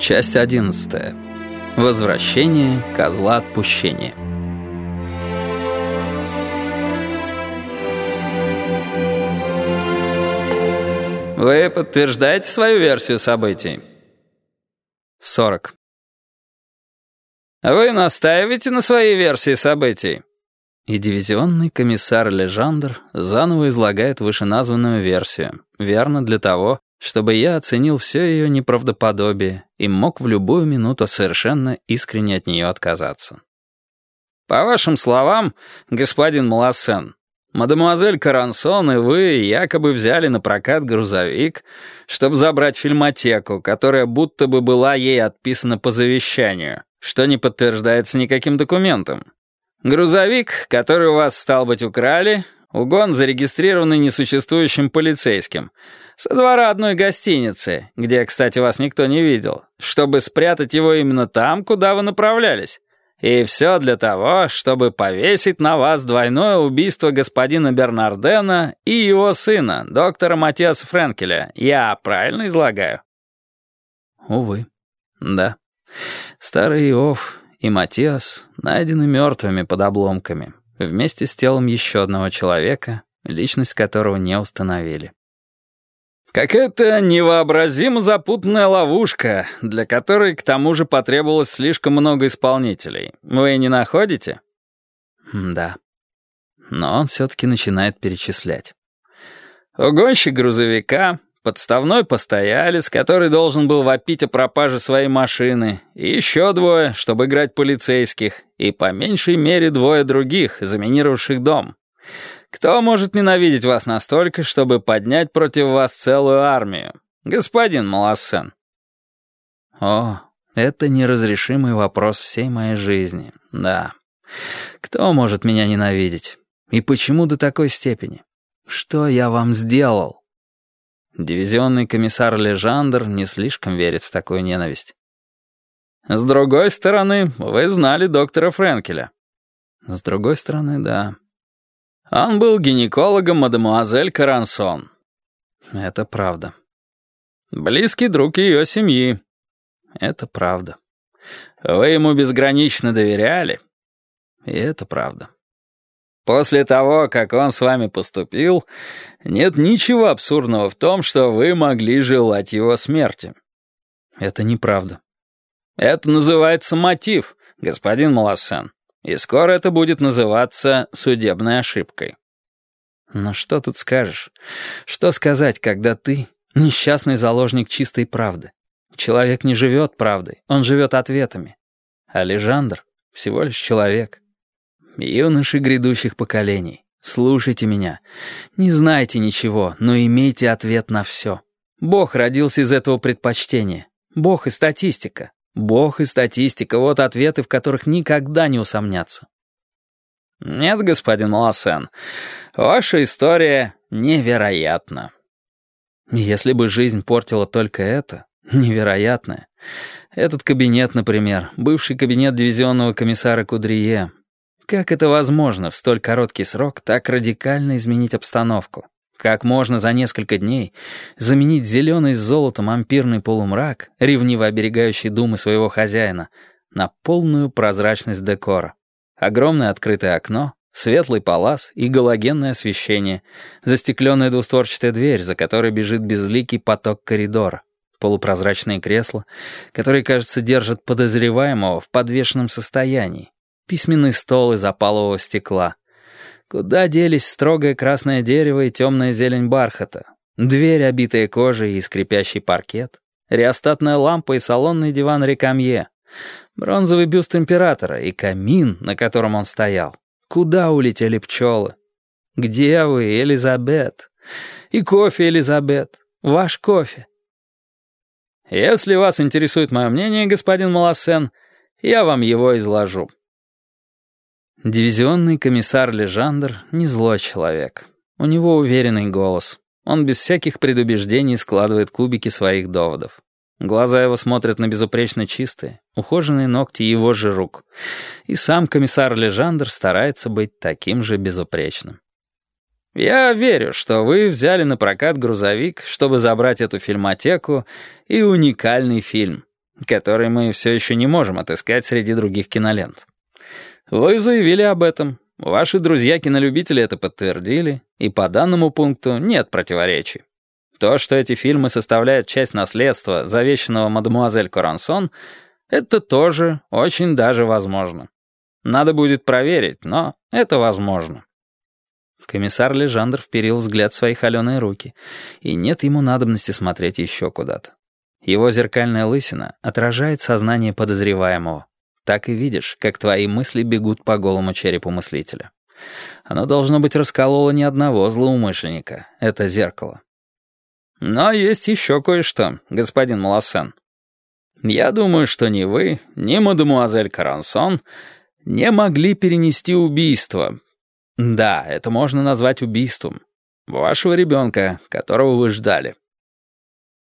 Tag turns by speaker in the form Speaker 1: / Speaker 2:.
Speaker 1: Часть одиннадцатая. Возвращение козла отпущения. Вы подтверждаете свою версию событий? 40. Вы настаиваете на своей версии событий? И дивизионный комиссар Лежандр заново излагает вышеназванную версию, верно для того, чтобы я оценил все ее неправдоподобие и мог в любую минуту совершенно искренне от нее отказаться. По вашим словам, господин Малассен, Мадемуазель Карансон и вы якобы взяли на прокат грузовик, чтобы забрать фильмотеку, которая будто бы была ей отписана по завещанию, что не подтверждается никаким документом. Грузовик, который у вас, стал быть, украли, угон зарегистрированный несуществующим полицейским, со двора одной гостиницы, где, кстати, вас никто не видел, чтобы спрятать его именно там, куда вы направлялись. И все для того, чтобы повесить на вас двойное убийство господина Бернардена и его сына, доктора Матиаса Френкеля. Я правильно излагаю?» Увы, да. Старый Иов и Матиас найдены мертвыми под обломками, вместе с телом еще одного человека, личность которого не установили. Какая-то невообразимо запутанная ловушка, для которой к тому же потребовалось слишком много исполнителей. Вы не находите? Да. Но он все-таки начинает перечислять. Угонщик грузовика, подставной постоялец, который должен был вопить о пропаже своей машины, и еще двое, чтобы играть полицейских, и по меньшей мере двое других, заминировавших дом. Кто может ненавидеть вас настолько, чтобы поднять против вас целую армию? Господин Малассен. О, это неразрешимый вопрос всей моей жизни, да. Кто может меня ненавидеть? И почему до такой степени? Что я вам сделал? Дивизионный комиссар Лежандр не слишком верит в такую ненависть. С другой стороны, вы знали доктора Френкеля. С другой стороны, да. Он был гинекологом мадемуазель Карансон. Это правда. Близкий друг ее семьи. Это правда. Вы ему безгранично доверяли. И это правда. После того, как он с вами поступил, нет ничего абсурдного в том, что вы могли желать его смерти. Это неправда. Это называется мотив, господин Малассен. И скоро это будет называться судебной ошибкой. Но что тут скажешь? Что сказать, когда ты несчастный заложник чистой правды? Человек не живет правдой, он живет ответами. А Лежандр всего лишь человек. Юноши грядущих поколений, слушайте меня. Не знайте ничего, но имейте ответ на все. Бог родился из этого предпочтения. Бог и статистика. Бог и статистика — вот ответы, в которых никогда не усомнятся. Нет, господин Малосен, ваша история невероятна. Если бы жизнь портила только это, невероятное. Этот кабинет, например, бывший кабинет дивизионного комиссара Кудрие. Как это возможно в столь короткий срок так радикально изменить обстановку? Как можно за несколько дней заменить зеленый с золотом ампирный полумрак, ревниво оберегающий думы своего хозяина, на полную прозрачность декора? Огромное открытое окно, светлый палас и галогенное освещение, застекленная двустворчатая дверь, за которой бежит безликий поток коридора, полупрозрачные кресла, которые, кажется, держат подозреваемого в подвешенном состоянии, письменный стол из опалового стекла — Куда делись строгое красное дерево и темная зелень бархата? Дверь, обитая кожей и скрипящий паркет? Реостатная лампа и салонный диван Рекамье? Бронзовый бюст императора и камин, на котором он стоял? Куда улетели пчелы? Где вы, Элизабет? И кофе, Элизабет. Ваш кофе. Если вас интересует мое мнение, господин Малассен, я вам его изложу. Дивизионный комиссар Лежандр не злой человек. У него уверенный голос. Он без всяких предубеждений складывает кубики своих доводов. Глаза его смотрят на безупречно чистые, ухоженные ногти его же рук. И сам комиссар Лежандр старается быть таким же безупречным. «Я верю, что вы взяли на прокат грузовик, чтобы забрать эту фильмотеку и уникальный фильм. который мы все еще не можем отыскать среди других кинолент. Вы заявили об этом, ваши друзья-кинолюбители это подтвердили, и по данному пункту нет противоречий. То, что эти фильмы составляют часть наследства, завещанного мадемуазель Корансон, это тоже очень даже возможно. Надо будет проверить, но это возможно. Комиссар Лежандр вперил взгляд в свои холеные руки, и нет ему надобности смотреть еще куда-то. Его зеркальная лысина отражает сознание подозреваемого. Так и видишь, как твои мысли бегут по голому черепу мыслителя. Оно должно быть раскололо ни одного злоумышленника, это зеркало. Но есть еще кое-что, господин Малосен. Я думаю, что ни вы, ни мадемуазель Карансон не могли перенести убийство. Да, это можно назвать убийством. Вашего ребенка, которого вы ждали.